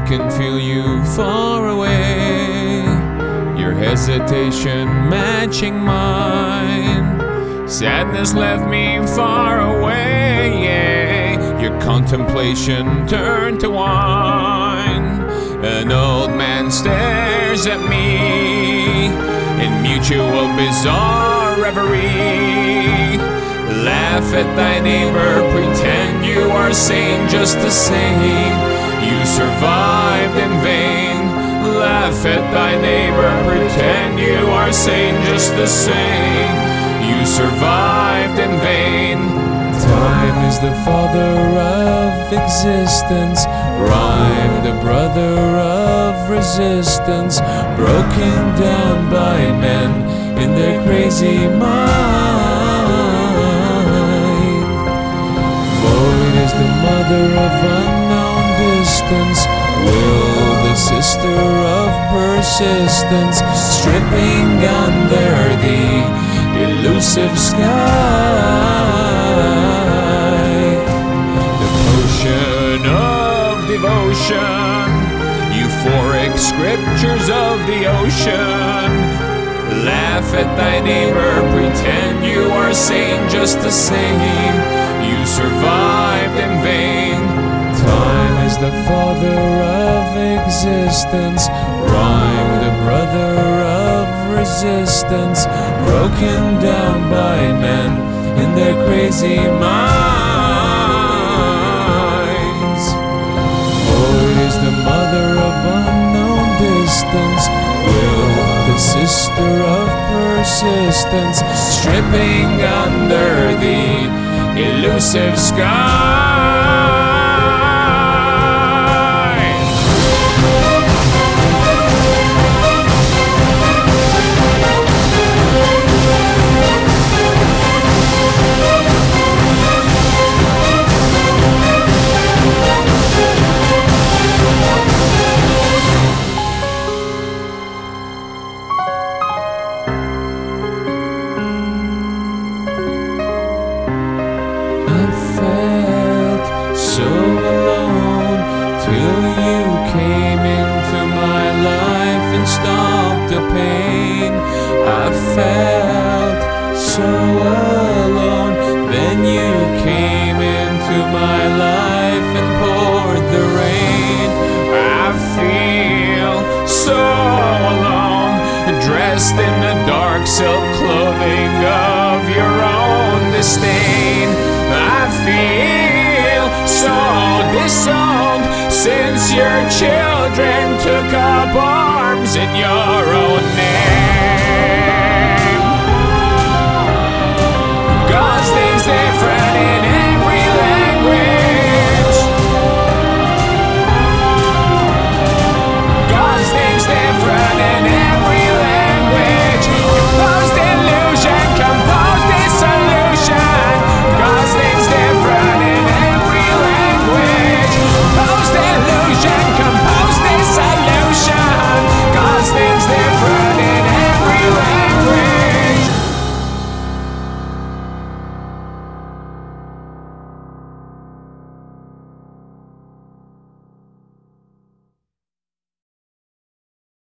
can feel you far away. Your hesitation matching mine. Sadness left me far away. Yeah. Your contemplation turned to wine. An old man stares at me in mutual bizarre reverie. Laugh at thy neighbor, pretend you are sane just the same. You survived in vain. Laugh at thy neighbor, pretend you are sane just the same. You survived in vain. Time is the father of existence, rhyme the brother of resistance, broken down by men in their crazy mind. Void is the mother of distance, will the sister of persistence, stripping under the elusive sky. The potion of devotion, euphoric scriptures of the ocean. Laugh at thy neighbor, pretend you are sane just the same. Existence, rhyme the brother of resistance, broken down by men in their crazy minds. Void is the mother of unknown distance, will the sister of persistence, stripping under the elusive sky. Stopped the pain. I felt so alone, then you came into my life and poured the rain. I feel so alone, dressed in the dark silk clothing of your own disdain. I feel so disowned since your children took up arms in your own name.